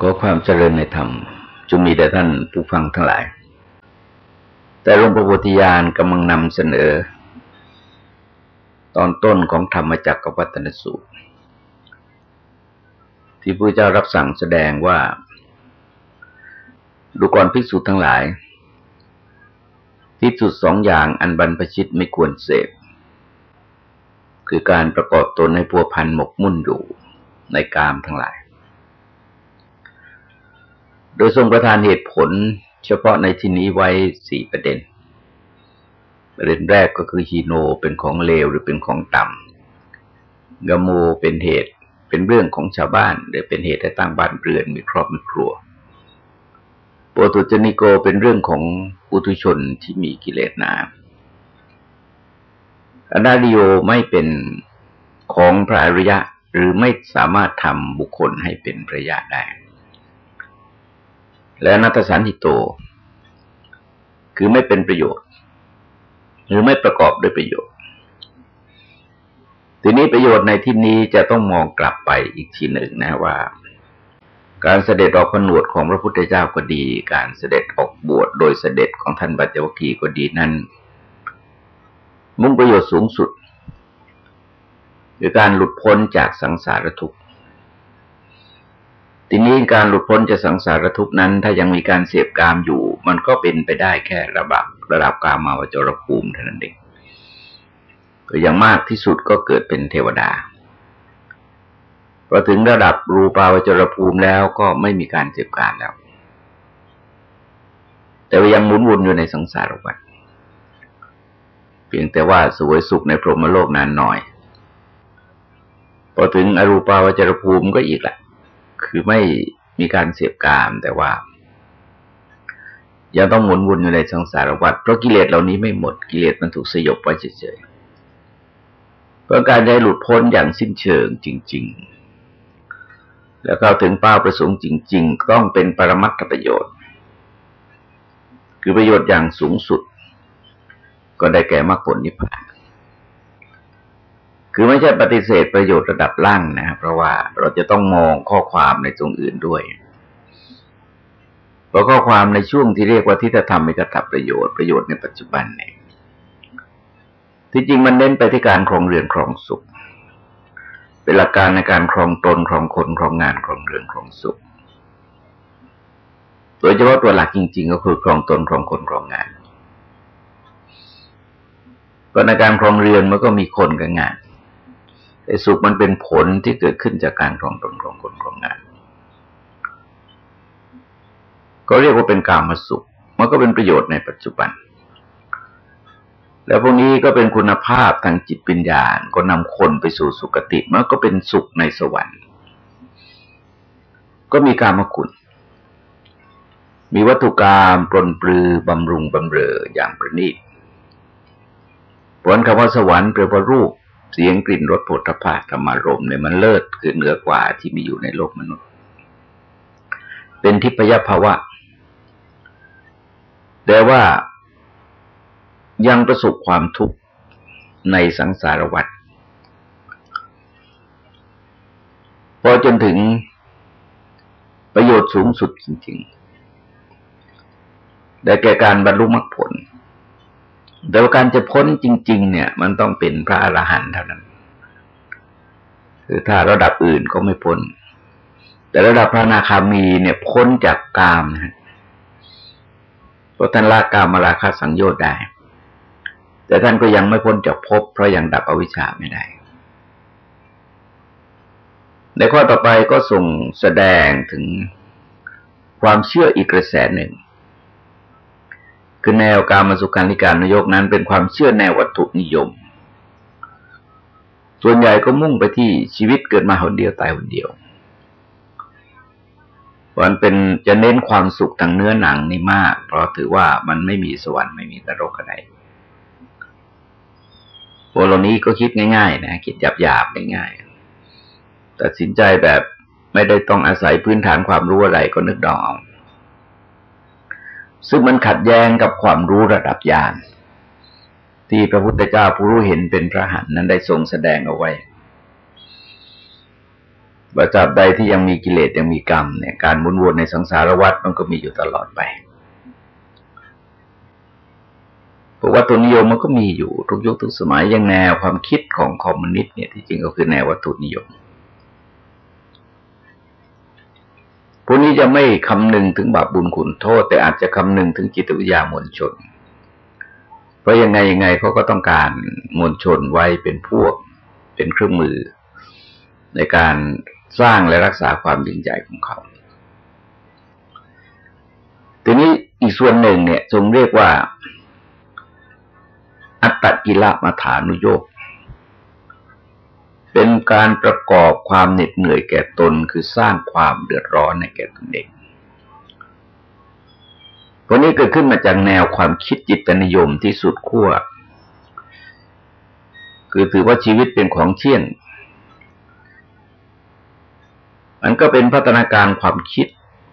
ขอความเจริญในธรรมจงมีแด่ท่านผู้ฟังทั้งหลาย แต่หลวงพระโพธิญาณกำลังนำเสนอ ตอนต้นของธรรมจักรวัตนสูตร ที่พระเจ้ารับสั่งแสดงว่า ดูก่อนภิกษุทั้งหลาย ที่สุดสองอย่างอันบรรพชิตไม่ควรเสพ คือการประกอบตนในพัวพันหมกมุ่นอยู่ในกามทั้งหลาย โดยทรงประทานเหตุผลเฉพาะในที่นี้ไว้สี่ประเด็น ประเด็นแรกก็คือฮีโนเป็นของเลวหรือเป็นของต่ำกโมเป็นเหตุเป็นเรื่องของชาวบ้านหรือเป็นเหตุให้ตั้งบ้านเรือนมีครอบมีครัวโปตุจนิโกเป็นเรื่องของปุถุชนที่มีกิเลสหนาอนาดิโอไม่เป็นของพระอริยะ หรือไม่สามารถทำบุคคลให้เป็นพระยะได้ และนัตสันติโต คือไม่เป็นประโยชน์ หรือไม่ประกอบด้วยประโยชน์ ทีนี้ประโยชน์ในที่นี้จะต้องมองกลับไปอีกทีหนึ่งนะว่า การเสด็จออกผนวดของพระพุทธเจ้าก็ดี การเสด็จออกบวชโดยเสด็จของท่านบัจจวคีก็ดีนั้น มุ่งประโยชน์สูงสุดคือการหลุดพ้นจากสังสารทุกข์ ทีนี้การหลุดพ้นจากสังสารทุกข์นั้น ถ้ายังมีการเสพกามอยู่ มันก็เป็นไปได้แค่ระดับระดับกามาวจรภูมิเท่านั้นเองก็อย่างมากที่สุดก็เกิดเป็นเทวดาพอถึงระดับรูปาวจรภูมิแล้วก็ไม่มีการเสพกามแล้ว แต่ยังหมุนวนอยู่ในสังสารวัฏเพียงแต่ว่าสวยสุขในพรหมโลกนานหน่อย พอถึงอรูปาวจรภูมิก็อีกแหละ คือไม่มีการเสียบกามแต่ว่ายังต้องหมุนวนอยู่ในสังสารวัฏเพราะกิเลสเหล่านี้ไม่หมดกิเลสมันถูกสยบไว้เฉยๆเพราะการได้หลุดพ้นอย่างสิ้นเชิงจริง ๆ แล้วเข้าถึงเป้าประสงค์จริง ๆ ต้องเป็นปรมัตถประโยชน์ คือประโยชน์อย่างสูงสุด ก็ได้แก่มรรคผลนิพพาน คือไม่ใช่ปฏิเสธประโยชน์ระดับล่างนะครับเพราะว่าเราจะต้องมองข้อความในตรงอื่นด้วยเพราะข้อความในช่วงที่เรียกว่าทิฏฐธรรมมีกระทับประโยชน์ประโยชน์ในปัจจุบันเนี่ยที่จริงมันเน้นไปที่การครองเรือนครองสุข เป็นหลักการในการครองตนครองคนครองงานครองเรือนครองสุข โดยเฉพาะตัวหลักจริง ๆ ก็คือครองตนครองคนครองงานก็ในการครองเรือนมันก็มีคนกับงาน ไอ้สุขมันเป็นผลที่เกิดขึ้นจากการครองตนครองคนครองงาน ก็เรียกว่าเป็นการมาสุข มันก็เป็นประโยชน์ในปัจจุบัน แล้วพวกนี้ก็เป็นคุณภาพทางจิตปัญญาก็นำคนไปสู่สุคติ มันก็เป็นสุขในสวรรค์ ก็มีการมาคุณมีวัตถุกรรมปลนปลือบำรุงบำเรออย่างประณีตผลคำว่าสวรรค์แปลว่ารูป เสียงกลิ่นรสผลพภะธรรมารมเนี่ยมันเลิศคือเหนือกว่าที่มีอยู่ในโลกมนุษย์ เป็นทิพยภาวะ แต่ว่ายังประสบความทุกข์ในสังสารวัฏพอจนถึงประโยชน์สูงสุดจริงๆ ได้แก่การบรรลุมรรคผล แต่ว่าการจะพ้นจริง ๆ เนี่ย มันต้องเป็นพระอรหันต์เท่านั้น คือถ้าระดับอื่นก็ไม่พ้น แต่ระดับพระนาคามีเนี่ยพ้นจากกามนะเพราะท่านละกามราคาสังโยชน์ได้ แต่ท่านก็ยังไม่พ้นจากภพเพราะยังดับอวิชชาไม่ได้ ในข้อต่อไปก็ส่งแสดงถึงความเชื่ออีกกระแสหนึ่ง คือแนวการมาสุการนิการนยกนั้น เป็นความเชื่อแนววัตถุนิยม ส่วนใหญ่ก็มุ่งไปที่ชีวิตเกิดมาคนเดียวตายคนเดียวมันเป็นจะเน้นความสุขทางเนื้อหนังนี่มาก เพราะถือว่ามันไม่มีสวรรค์ไม่มีนรกอะไรพวกเหล่านี้ก็คิดง่ายๆนะคิดหยาบๆง่ายๆตัดสินใจแบบไม่ได้ต้องอาศัยพื้นฐานความรู้อะไรก็นึกดองเอา ซึ่งมันขัดแย้งกับความรู้ระดับญาณที่พระพุทธเจ้าผู้รู้เห็นเป็นพระหันนั้นได้ทรงแสดงเอาไว้ประจับใดที่ยังมีกิเลสยังมีกรรมเนี่ยการมุนวนในสังสารวัฏมันก็มีอยู่ตลอดไปเพราะว่าตัวนิยมมันก็มีอยู่ทุกยุคทุกสมัยยังแนวความคิดของคอมมิวนิสต์เนี่ยที่จริงก็คือแนววัตถุนิยม พวกนี้จะไม่คำนึงถึงบาปบุญคุณโทษ แต่อาจจะคำนึงถึงจิตวิทยามวลชน เพราะยังไงยังไงเขาก็ต้องการมวลชนไว้เป็นพวก เป็นเครื่องมือ ในการสร้างและรักษาความยิ่งใหญ่ของเขา ทีนี้อีกส่วนหนึ่งเนี่ยทรงเรียกว่า อัตตกิลมัฐานุโยก เป็นการประกอบความเหน็ดเหนื่อยแก่ตนคือสร้างความเดือดร้อนในแก่ตนเองพวกนี้เกิดขึ้นมาจากแนวความคิดจิตนิยมที่สุดขั้ว คือถือว่าชีวิตเป็นของเที่ยง มันก็เป็นพัฒนาการความคิด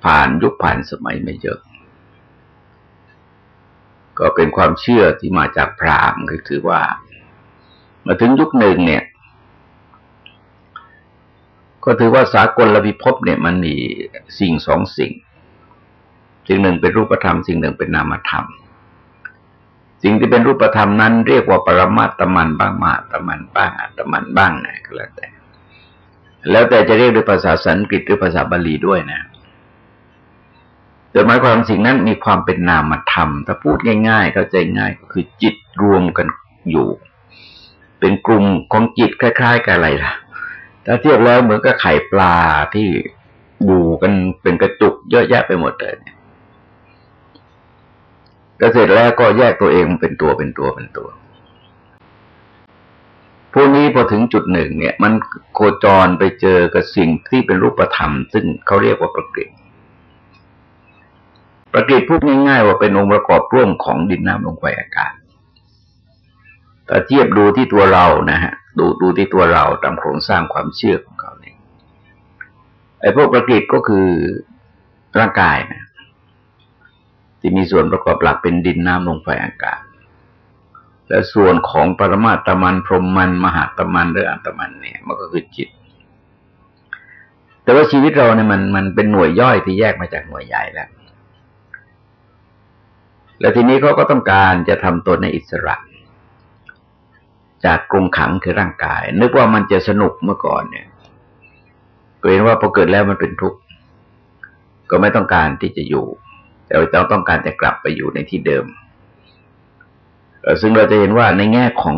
ผ่านยุคผ่านสมัยไม่เยอะ ก็เป็นความเชื่อที่มาจากพราหมณ์คือถือว่า มาถึงยุคหนึ่งเนี่ย ก็ถือว่าสากลระพิภพเนี่ยมันมีสิ่งสองสิ่ง สิ่งหนึ่งเป็นรูปธรรม สิ่งหนึ่งเป็นนามธรรม สิ่งที่เป็นรูปธรรมนั้น เรียกว่าปรมาตมันบ้างมาตมันบ้างอัตมันบ้างนะก็แล้วแต่ แล้วแต่จะเรียกด้วยภาษาสันสกฤตหรือภาษาบาลีด้วยนะแต่หมายความสิ่งนั้นมีความเป็นนามธรรม ถ้าพูดง่ายๆ เข้าใจง่ายก็คือจิตรวมกันอยู่ เป็นกลุ่มของจิตคล้าย ๆ กับอะไรล่ะ ถ้าเทียบแล้วเหมือนกับไข่ปลาที่ดูกันเป็นกระจุกเยอะแยะไปหมดเลยเนี่ยก็เสร็จแล้วก็แยกตัวเองเป็นตัวเป็นตัวเป็นตัวพวกนี้พอถึงจุดหนึ่งเนี่ย มันโคจรไปเจอกับสิ่งที่เป็นรูปธรรม ซึ่งเขาเรียกว่าประกิตประกิตพูดง่ายๆว่าเป็นองค์ประกอบร่วมของดินน้ำลมไฟอากาศแต่เทียบดูที่ตัวเรานะฮะ ดูดูที่ตัวเราตามโครงสร้างความเชื่อของเขาเนี่ยไอ้พวกประกิตก็คือร่างกายนะที่มีส่วนประกอบหลักเป็นดินน้ำลมไฟอากาศ และส่วนของปรมาตมันพรหมมัน มหาตมันหรืออัตมันเนี่ย มันก็คือจิต แต่ว่าชีวิตเราเนี่ยมันมันเป็นหน่วยย่อยที่แยกมาจากหน่วยใหญ่แล้ว แล้วทีนี้เขาก็ต้องการจะทำตนในอิสระ จากกรงขังคือร่างกาย นึกว่ามันจะสนุกเมื่อก่อนเนี่ยก็เห็นว่าพอเกิดแล้วมันเป็นทุกข์ก็ไม่ต้องการที่จะอยู่ แต่เราต้องการจะกลับไปอยู่ในที่เดิม ซึ่งเราจะเห็นว่าในแง่ของ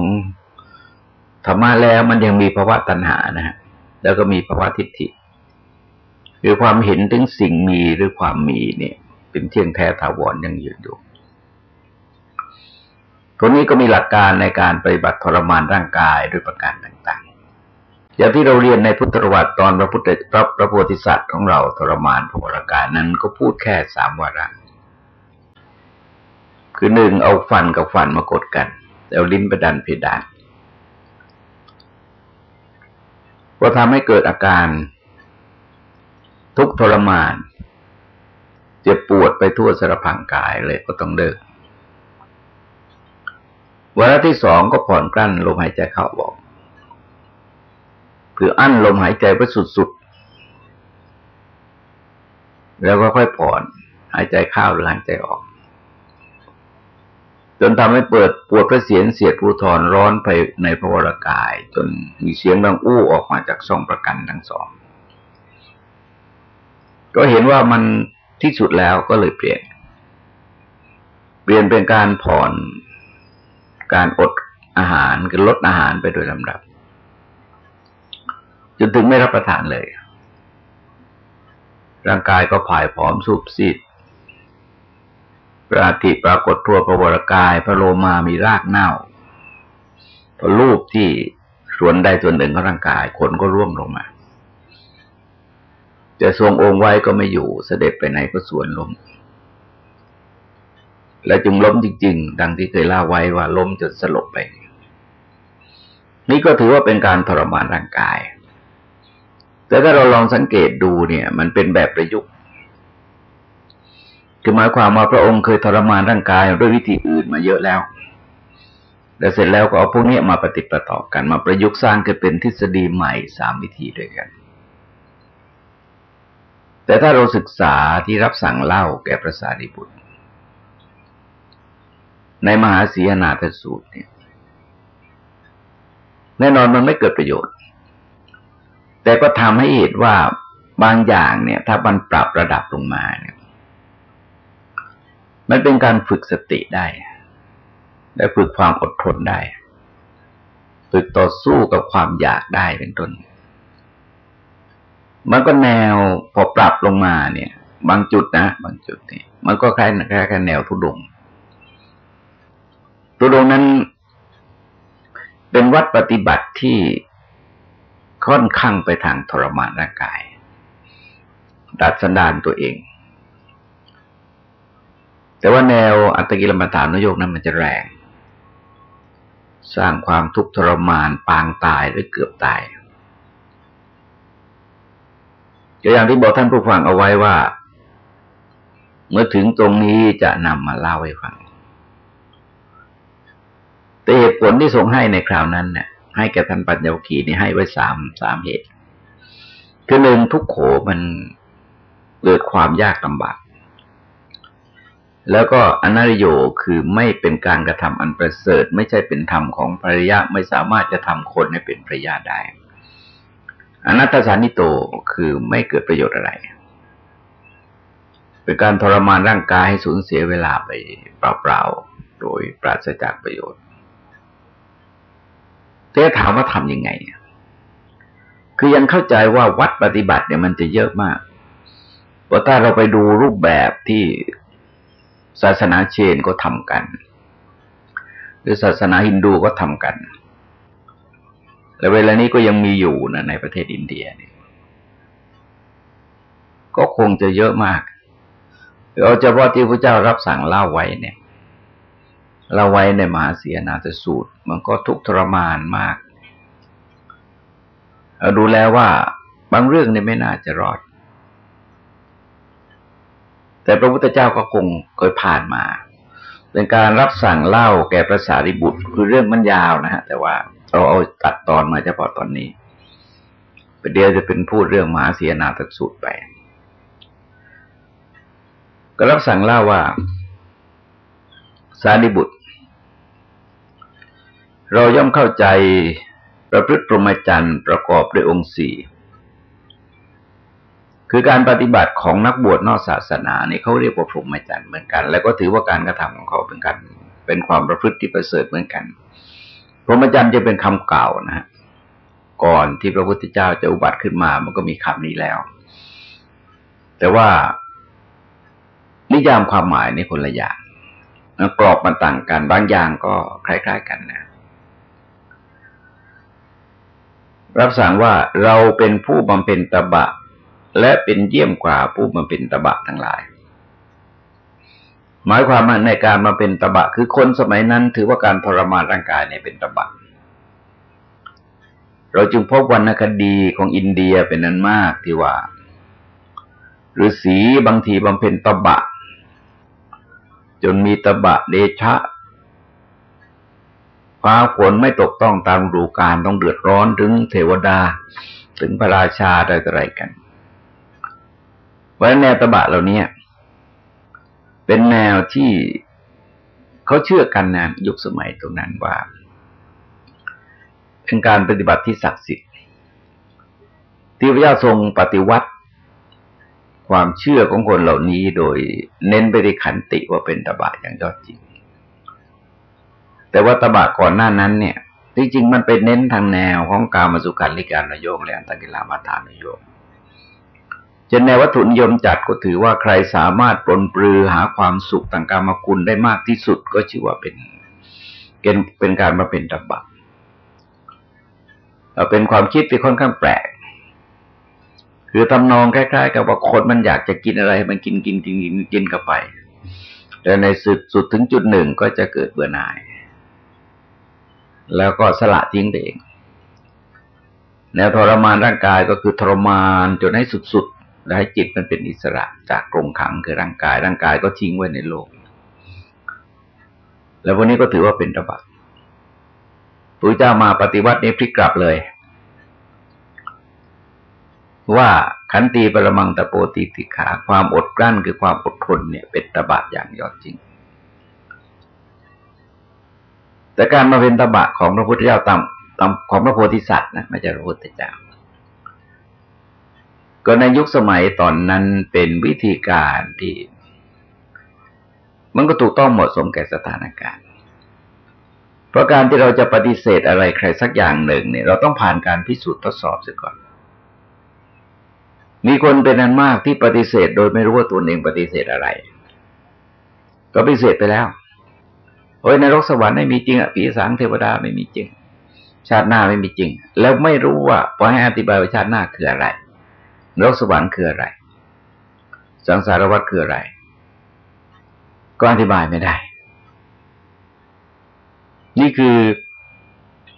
ธรรมะแล้วมันยังมีภาวะตัณหานะฮะแล้วก็มีภาวะทิฏฐิคือความเห็นถึงสิ่งมีหรือความมีเนี่ย เป็นเที่ยงแท้ถาวรยังยืนอยู่ ตรงนี้ก็มีหลักการในการปฏิบัติทรมานร่างกายโดยประการต่างๆ อย่างที่เราเรียนในพุทธประวัติตอนพระพุทธพระพระโพธิสัตว์ของเราทรมานพระวรากายนั้นก็พูดแค่สามวาระคือหนึ่งเอาฟันกับฟันมากดกันแล้วลิ้นไปดันเพดานก็ทำให้เกิดอาการทุกทรมาน เจ็บปวดไปทั่วสารพังกายเลยก็ต้องเดิก วาระที่สองก็ผ่อนกลั้นลมหายใจเข้าบอกคืออั้นลมหายใจไปสุดๆ แล้วก็ค่อยผ่อน หายใจเข้าหรือหายใจออก จนทำให้เปิดปวดพระเสียนเสียดภูทรร้อนไปในพระวรากาย จนมีเสียงดังอู้ออกมาจากสองประกันทั้งสอง ก็เห็นว่ามันที่สุดแล้วก็เลยเปลี่ยน เปลี่ยนเป็นการผ่อน การอดอาหารคือลดอาหารไปโดยลำดับ จนถึงไม่รับประทานเลย ร่างกายก็ผายผอมสูบซีดปราติปรากฏทั่วประวรกาย พระโลมามีรากเน่าพอรูปที่ส่วนใดส่วนหนึ่งของร่างกายขนก็ร่วงลงมาจะทรงองค์ไว้ก็ไม่อยู่เสด็จไปไหนก็ส่วนลง และจึงล้มจริง ๆ ดังที่เคยเล่าไว้ว่าล้มจนสลบไป นี่ก็ถือว่าเป็นการทรมานร่างกาย แต่ถ้าเราลองสังเกตดูเนี่ย มันเป็นแบบประยุกต์คือหมายความว่าพระองค์เคยทรมานร่างกายด้วยวิธีอื่นมาเยอะแล้วแต่เสร็จแล้วก็เอาพวกนี้มาปฏิปต่อกันมาประยุกต์สร้างกันเป็นทฤษฎีใหม่สามวิธีด้วยกัน แต่ถ้าเราศึกษาที่รับสั่งเล่าแก่พระสารีบุตร ในมหาสีนาทสูตรเนี่ย แน่นอนมันไม่เกิดประโยชน์ แต่ก็ทำให้เห็นว่าบางอย่างเนี่ย ถ้ามันปรับระดับลงมาเนี่ย มันเป็นการฝึกสติได้ และฝึกความอดทนได้ ฝึกต่อสู้กับความอยากได้เป็นต้น มันก็แนวพอปรับลงมาเนี่ย บางจุดนะ บางจุดนี่มันก็คล้ายคล้ายแนวทุดง ทุดงนั้นเป็นวัดปฏิบัติที่ค่อนข้างไปทางทรมานร่างกาย ดัดสันดานตัวเอง แต่ว่าแนวอัตกิลมัฐานนโยกนั้นมันจะแรง สร้างความทุกข์ทรมานปางตายหรือเกือบตายอย่างที่บอกท่านผู้ฟังเอาไว้ว่า เมื่อถึงตรงนี้จะนำมาเล่าให้ฟัง เหตุผลที่ทรงให้ในคราวนั้นเนี่ยให้แก่ท่านปัญญวคีนี่ให้ไว้สามสามเหตุ คือหนึ่งทุกโขมันเกิดความยากลำบากแล้วก็อนาริโยคือไม่เป็นการกระทำอันประเสริฐ ไม่ใช่เป็นธรรมของภริยะไม่สามารถจะทำคนให้เป็นภริยาได้อนัตตสานิโตคือไม่เกิดประโยชน์อะไร เป็นการทรมานร่างกายให้สูญเสียเวลาไปเปล่าๆโดยปราศจากประโยชน์ แต่ถามว่าทำยังไงคือยังเข้าใจว่าวัดปฏิบัติเนี่ยมันจะเยอะมากเพราะถ้าเราไปดูรูปแบบที่ศาสนาเชนก็ทำกัน หรือศาสนาฮินดูก็ทำกันและเวลานี้ก็ยังมีอยู่นะในประเทศอินเดียนี่ก็คงจะเยอะมากเอาเฉพาะที่พระเจ้ารับสั่งเล่าไว้เนี่ย เล่าไว้ในมหาเสียนาตสูตร มันก็ทุกทรมานมากเราดูแล้วว่าบางเรื่องนี่ไม่น่าจะรอด แต่พระพุทธเจ้าก็คงเคยผ่านมา เป็นการรับสั่งเล่าแก่พระสารีบุตร คือเรื่องมันยาวนะฮะ แต่ว่าเราเอาตัดตอนมาเฉพาะตอนนี้ประเดี๋ยวจะเป็นพูดเรื่องมหาเสียนาตสูตรไป ก็รับสั่งเล่าว่า สารีบุตร เราย่อมเข้าใจประพฤติปรมจรรย์ประกอบด้วยองค์สี่คือการปฏิบัติของนักบวชนอกศาสนาเนี่ยเขาเรียกว่าพรหมจรรย์เหมือนกัน แล้วก็ถือว่าการกระทำของเขาเป็นการเป็นความประพฤติที่ประเสริฐเหมือนกัน พรหมจรรย์จะเป็นคำเก่านะฮะก่อนที่พระพุทธเจ้าจะอุบัติขึ้นมา มันก็มีคำนี้แล้ว แต่ว่านิยามความหมายในคนละอย่าง กรอบมันต่างกัน บางอย่างก็คล้าย ๆกันนะรับสั่งว่าเราเป็นผู้บำเพ็ญตบะ และเป็นเยี่ยมกว่าผู้บำเพ็ญตบะทั้งหลาย หมายความว่าในการมาเป็นตบะ คือคนสมัยนั้นถือว่าการทรมานร่างกายเนี่ยเป็นตบะ เราจึงพบวรรณคดีของอินเดียเป็นนั้นมากที่ว่าฤาษีบางทีบำเพ็ญตบะ จนมีตบะเดชะฟ้าฝนไม่ตกต้องตามฤดูกาลต้องเดือดร้อนถึงเทวดา ถึงพระราชาอะไรกันเพราะแนวตบะเหล่านี้เป็นแนวที่เขาเชื่อกันนะยุคสมัยตรงนั้นว่า เป็นการปฏิบัติที่ศักดิ์สิทธิ์ที่พระเจ้าทรงปฏิวัติ ความเชื่อของคนเหล่านี้โดยเน้นไปที่ขันติว่าเป็นตบะอย่างยอดจริง แต่ว่าตบะก่อนหน้านั้นเนี่ยจริงๆมันเป็นเน้นทางแนวของการมาสุขันลิการนโยกและอันตกิลามาทานนโยกจนในวัตถุนิยมจัดก็ถือว่าใครสามารถปลนปลือหาความสุขต่างกรรมคุณได้มากที่สุดก็ชื่อว่าเป็นเป็นการมาเป็นตบะเป็นความคิดที่ค่อนข้างแปลก คือทำนองคล้ายๆ กับว่าคนมันอยากจะกินอะไร มันกินกินกินกินกินเข้าไป แต่ในสุดสุดถึงจุดหนึ่งก็จะเกิดเบื่อหน่าย แล้วก็สละทิ้งไปเองแนวทรมานร่างกายก็คือทรมานจนให้สุดๆ และให้จิตมันเป็นอิสระจากกรงขังคือร่างกาย ร่างกายก็ทิ้งไว้ในโลก แล้ววันนี้ก็ถือว่าเป็นระบาดพระเจ้ามาปฏิวัตินี้พลิกกลับเลย ว่าขันตีปรมังตะโปติติขา ความอดกลั้นคือความอดทนเนี่ย เป็นตบะอย่างยอดจริง แต่การมาเป็นตบะของพระพุทธเจ้าตามตามของพระโพธิสัตว์นะไม่ใช่พระพุทธเจ้า ก็ในยุคสมัยตอนนั้นเป็นวิธีการที่ มันก็ถูกต้องเหมาะสมแก่สถานการณ์ เพราะการที่เราจะปฏิเสธอะไรใครสักอย่างหนึ่งเนี่ย เราต้องผ่านการพิสูจน์ทดสอบเสียก่อน มีคนเป็นอันมากที่ปฏิเสธ โดยไม่รู้ว่าตัวเองปฏิเสธอะไร ก็ปฏิเสธไปแล้วโอ้ยในรกสวรรค์ไม่มีจริงอะผีสางเทวดาไม่มีจริง ชาติหน้าไม่มีจริง แล้วไม่รู้ว่าพอให้อธิบายว่าชาติหน้าคืออะไรนรกสวรรค์คืออะไร สังสารวัฏคืออะไร ก็อธิบายไม่ได้ นี่คือ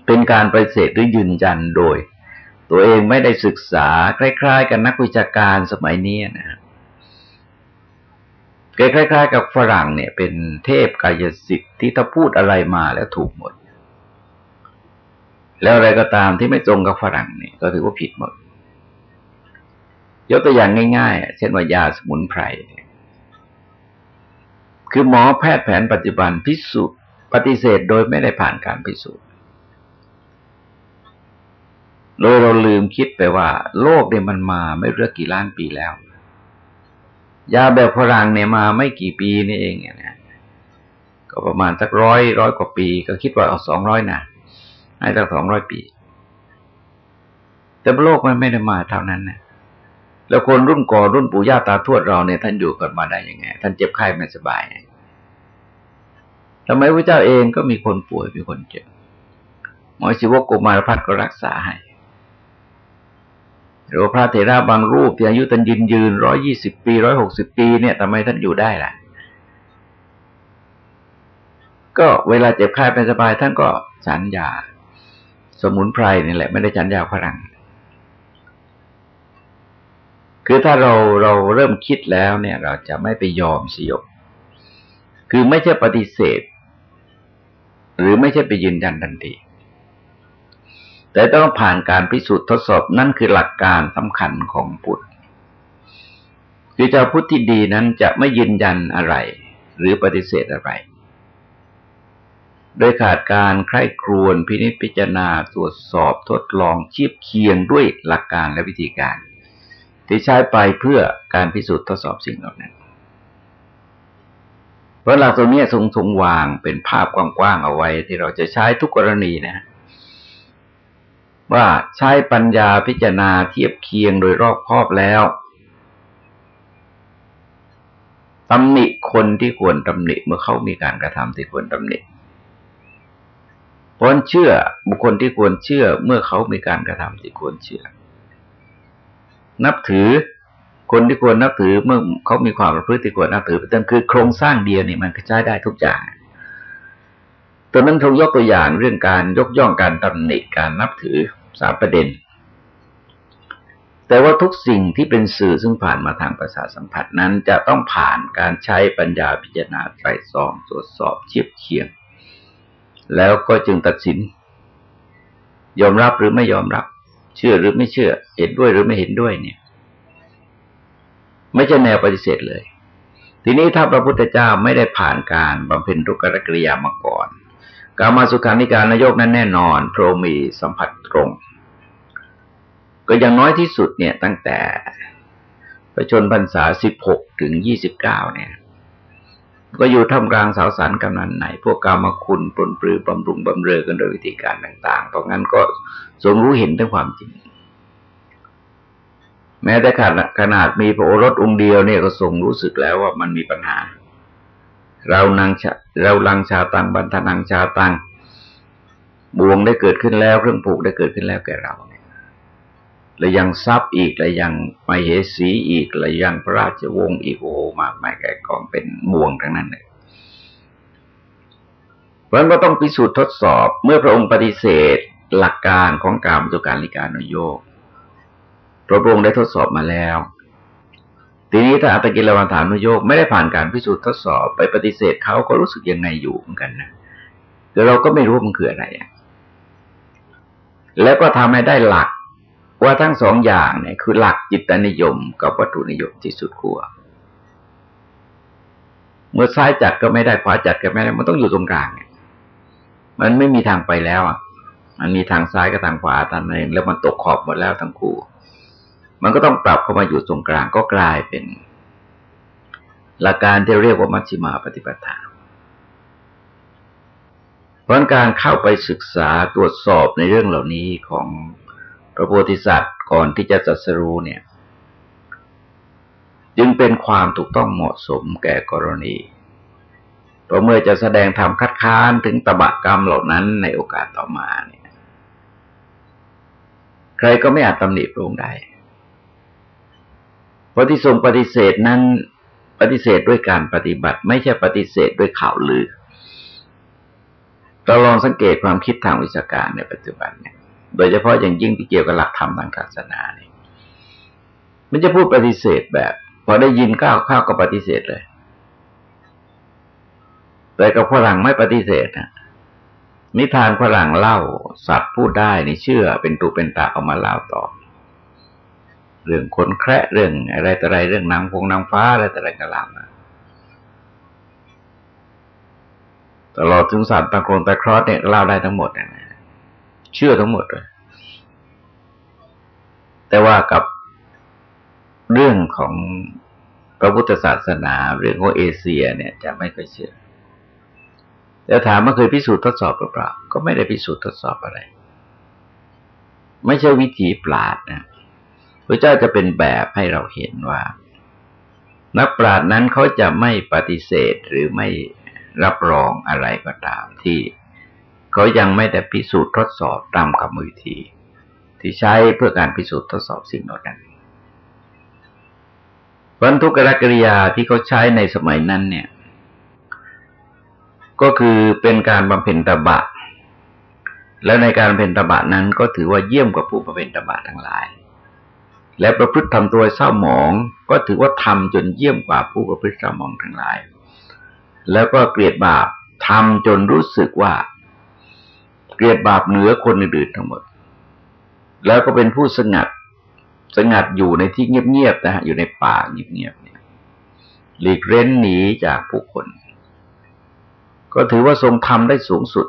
เป็นการปฏิเสธหรือยืนยันโดย ตัวเองไม่ได้ศึกษา คล้าย ๆ กับนักวิชาการสมัยนี้นะคล้ายๆ กับฝรั่งเนี่ย เป็นเทพกายสิทธิ์ที่ถ้าพูดอะไรมาแล้วถูกหมด แล้วอะไรก็ตามที่ไม่ตรงกับฝรั่งเนี่ย ก็ถือว่าผิดหมด ยกตัวอย่างง่ายๆ เช่นว่ายาสมุนไพรคือหมอแพทย์แผนปัจจุบันพิสูจน์ปฏิเสธโดยไม่ได้ผ่านการพิสูจน์ โดยเราลืมคิดไปว่า โลกเนี่ยมันมาไม่เรื่อกี่ล้านปีแล้ว ยาแบบฝรั่งเนี่ยมาไม่กี่ปีนี่เองเนี่ยก็ประมาณสักร้อยร้อยกว่าปี ก็คิดว่าเอาสองร้อยนะให้สักสองร้อยปี แต่โลกมันไม่ได้มาเท่านั้นนะแล้วคนรุ่นก่อนรุ่นปู่ย่าตาทวดเราเนี่ยท่านอยู่กันมาได้ยังไง ท่านเจ็บไข้ไม่สบายทำไมพระเจ้าเองก็มีคนป่วยมีคนเจ็บหมอชีวกกุมารพัฒก็รักษาให้ หรือพระเถระบางรูปที่อายุตันยืนยืนร้อยยี่สิบปีร้อยหกสิบปีเนี่ยทำไมท่านอยู่ได้ล่ะ ก็เวลาเจ็บไข้เป็นสบายท่านก็ฉันยาสมุนไพรนี่แหละ ไม่ได้ฉันยาฝรั่ง คือถ้าเราเราเริ่มคิดแล้วเนี่ย เราจะไม่ไปยอมสยบ คือไม่ใช่ปฏิเสธ หรือไม่ใช่ไปยืนยันทันที แต่ต้องผ่านการพิสูจน์ทดสอบนั่นคือหลักการสำคัญของพุทธคือเจ้าพุทธที่ดีนั้นจะไม่ยืนยันอะไร หรือปฏิเสธอะไร โดยขาดการใคร่ครวญพินิจพิจารณาตรวจสอบทดลองเทียบเคียงด้วยหลักการและวิธีการ ที่ใช้ไปเพื่อการพิสูจน์ทดสอบสิ่งเหล่านั้นเพราะหลักตรงนี้ทรงทรงวางเป็นภาพกว้างๆเอาไว้ที่เราจะใช้ทุกกรณีนะ ว่าใช้ปัญญาพิจารณาเทียบเคียงโดยรอบครอบแล้วตำหนิคนที่ควรตำหนิเมื่อเขามีการกระทำที่ควรตำหนิพราะเชื่อบุคคลที่ควรเชื่อเมื่อเขามีการกระทำที่ควรเชื่อ นับถือคนที่ควรนับถือเมื่อเขามีความประพฤติที่ควรนับถือเป็นคือโครงสร้างเดียวนี่มันใช้ได้ทุกอย่าง ตัวนั้นทรงยกตัวอย่างเรื่องการยกย่องการตำหนิการนับถือสามประเด็น แต่ว่าทุกสิ่งที่เป็นสื่อซึ่งผ่านมาทางประสาสัมผัสนั้นจะต้องผ่านการใช้ปัญญาพิจารณาไตรตรองตรวจสอบเทียบเคียง แล้วก็จึงตัดสิน ยอมรับหรือไม่ยอมรับ เชื่อหรือไม่เชื่อ เห็นด้วยหรือไม่เห็นด้วยเนี่ย ไม่ใช่แนวปฏิเสธเลยทีนี้ถ้าพระพุทธเจ้าไม่ได้ผ่านการบำเพ็ญทุกขกริยามาก่อน กามาสุขานิการนายกนั้นแน่นอนพระมีสัมผัสตรง ก็อย่างน้อยที่สุดเนี่ยตั้งแต่ประชนพรรษาสิบหกถึงยี่สิบเก้าเนี่ย ก็อยู่ท่ามกลางสาวสารกำนันไหน พวกกามาคุณปนปลือบำรุงบำเรอกันโดยวิธีการต่าง ๆ เพราะงั้นก็ทรงรู้เห็นถึงความจริง แม้แต่ขนาดมีพระโอรสองค์เดียวเนี่ยก็ทรงรู้สึกแล้วว่ามันมีปัญหา เรานางเราลังชาตังบันทนังชาตังบ่วงได้เกิดขึ้นแล้วเครื่องผูกได้เกิดขึ้นแล้วแก่เราและยังทรัพย์อีกและยังไมเหสีอีกและยังพระราชวงศ์อีกโอ้มากมายแก่กองเป็นบ่วงทั้งนั้นเลยเพราะนั้นก็ต้องพิสูจน์ทดสอบเมื่อพระองค์ปฏิเสธหลักการของการตุการลิการนโยกพระองค์ได้ทดสอบมาแล้ว ทีนี้ถ้าอัตกิลวันฐานุโยกไม่ได้ผ่านการพิสูจน์ทดสอบไปปฏิเสธเขาก็รู้สึกยังไงอยู่เหมือนกันนะแต่เราก็ไม่รู้มันคืออะไรแล้วก็ทำให้ได้หลักว่าทั้งสองอย่างเนี่ย คือหลักจิตนิยมกับวัตถุนิยมที่สุดขั้วเมื่อซ้ายจัดก็ไม่ได้ขวาจัดก็ไม่ได้ มันต้องอยู่ตรงกลางเนี่ยมันไม่มีทางไปแล้วอะ มันมีทางซ้ายกับทางขวาทางนึงแล้วมันตกขอบหมดแล้วทั้งคู่ มันก็ต้องปรับเข้ามาอยู่ตรงกลางก็กลายเป็น หลักการที่เรียกว่ามัชฌิมาปฏิปทาเพราะการเข้าไปศึกษาตรวจสอบในเรื่องเหล่านี้ของพระโพธิสัตว์ก่อนที่จะจัดสรู้เนี่ย จึงเป็นความถูกต้องเหมาะสมแก่กรณีเพราะเมื่อจะแสดงธรรมคัดค้านถึงตบะกรรมเหล่านั้นในโอกาสต่อมาเนี่ย ใครก็ไม่อาจตำหนิพระองค์ได้ พราะที่ทรงปฏิเสธนั้นปฏิเสธด้วยการปฏิบัติ ไม่ใช่ปฏิเสธด้วยข่าวลือเราลองสังเกตความคิดทางวิชาการในปัจจุบันเนี่ย โดยเฉพาะอย่างยิ่งที่เกี่ยวกับหลักธรรมทางศาสนาเนี่ย มันจะพูดปฏิเสธแบบ พอได้ยินก้าวข้าวก็ปฏิเสธเลย แต่กับฝรั่งไม่ปฏิเสธนะนิทานฝรั่งเล่าสัตว์พูดได้นี่เชื่อเป็นตูเป็นตาเอามาเล่าต่อ เรื่องคนแคระเรื่องอะไรแต่ไรเรื่องนางพงนางฟ้าอะไรแต่ไรก็เล่านะตลอดถึงสัตว์ตะโกนตะครอสเนี่ยเล่าได้ทั้งหมดนะเชื่อทั้งหมดเลยแต่ว่ากับเรื่องของพระพุทธศาสนาเรื่องของเอเชียเนี่ย จะไม่ค่อยเชื่อแต่ถามว่าเคยพิสูจน์ทดสอบหรือเปล่า ก็ไม่ได้พิสูจน์ทดสอบอะไร ไม่ใช่วิถีปราดนะ พระเจ้าจะเป็นแบบให้เราเห็นว่า นักปราดนั้นเขาจะไม่ปฏิเสธหรือไม่รับรองอะไรก็ตามที่เขายังไม่ได้พิสูจน์ทดสอบตามกรรมวิธี ที่ใช้เพื่อการพิสูจน์ทดสอบสิ่งนั้นบรรทุกรกิริยาที่เขาใช้ในสมัยนั้นเนี่ย ก็คือเป็นการบำเพ็ญตบะ แล้วในการบำเพ็ญตบะนั้นก็ถือว่าเยี่ยมกว่าผู้บำเพ็ญตบะทั้งหลาย และประพฤติทำตัวเศร้าหมอง ก็ถือว่าทำจนเยี่ยมกว่าผู้ประพฤติเศร้าหมองทั้งหลาย แล้วก็เกลียดบาปทำจนรู้สึกว่า เกลียดบาปเหนือคนอื่นๆทั้งหมด แล้วก็เป็นผู้สงัดสงัดอยู่ในที่เงียบๆนะฮะอยู่ในป่าเงียบๆเนี่ยหลีกเร้นหนีจากผู้คน ก็ถือว่าทรงทำได้สูงสุด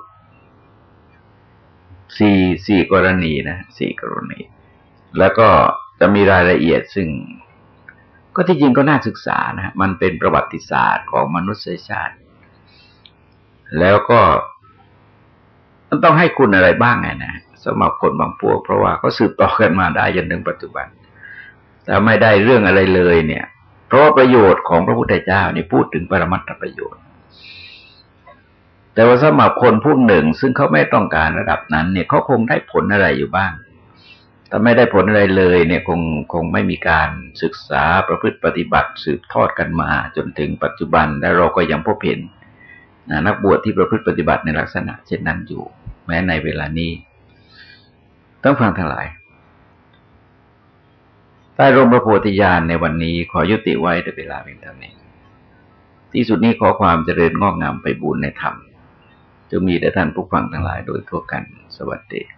สี่สี่กรณีนะสี่กรณี แล้วก็ จะมีรายละเอียดซึ่ง ก็ที่จริงก็น่าศึกษานะ มันเป็นประวัติศาสตร์ของมนุษยชาติ แล้วก็มันต้องให้คุณอะไรบ้างไงนะสำหรับคนบางพวก เพราะว่าเขาสืบต่อกันมาได้จนถึงปัจจุบันแต่ไม่ได้เรื่องอะไรเลยเนี่ย เพราะประโยชน์ของพระพุทธเจ้านี่พูดถึงปรมัตถประโยชน์ แต่ว่าสำหรับคนพวกหนึ่ง ซึ่งเขาไม่ต้องการระดับนั้น เนี่ยเขาคงได้ผลอะไรอยู่บ้าง ถ้าไม่ได้ผลอะไรเลยเนี่ยคงคงไม่มีการศึกษาประพฤติปฏิบัติสืบทอดกันมาจนถึงปัจจุบันและเราก็ยังพบเห็นนักบวชที่ประพฤติปฏิบัติในลักษณะ เช่นนั้นอยู่ แม้ในเวลานี้ ต้องฟังทั้งหลาย ใต้ร่มพระโพธิญาณในวันนี้ขอยุติไว้ด้วยเวลาเพียงเท่านี้ ที่สุดนี้ขอความเจริญงอกงามไปบูรณนธรรมจะมีแด่ท่านผู้ฟังทั้งหลายโดยทั่วกัน สวัสดี